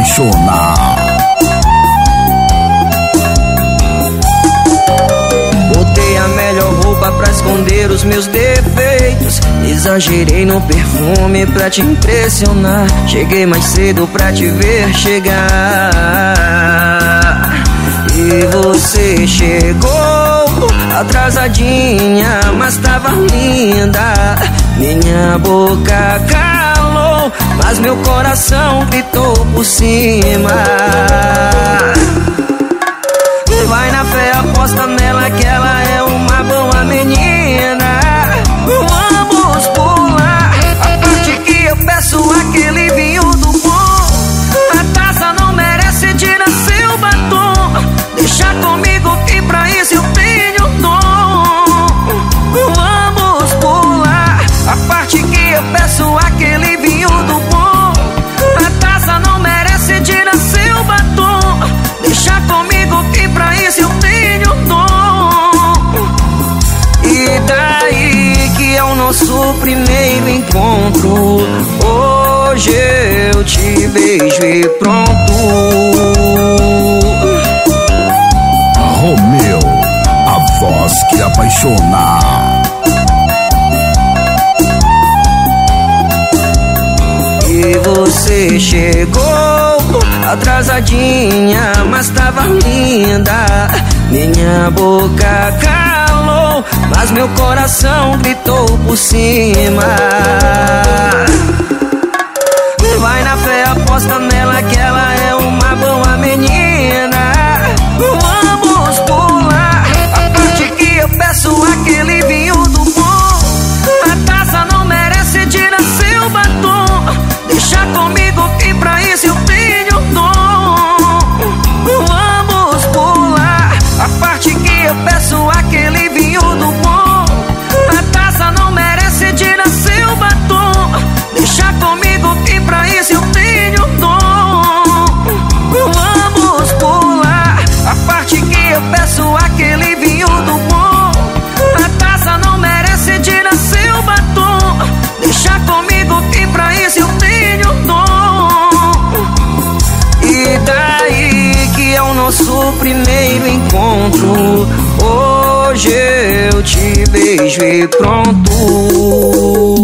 apaixonar. Botei a melhor roupa pra esconder os meus defeitos. Exagerei no perfume pra te impressionar. Cheguei mais cedo pra te ver chegar. E você chegou atrasadinha, mas tava linda. Minha boca calou, mas meu coração gritou por cima. Vai na fé, aposta nela que ela é primeiro encontro. Hoje eu te beijo e pronto. Romeu, a voz que apaixona. E você chegou atrasadinha, mas tava linda. Minha boca mas meu coração gritou por cima. Vai na fé, aposta nela que ela é uma boa menina. Vamos pular a parte que eu peço aquele vinho do bom. A taça não merece tirar seu batom. Deixa comigo que pra isso eu tenho nosso primeiro encontro. Hoje eu te beijo e pronto.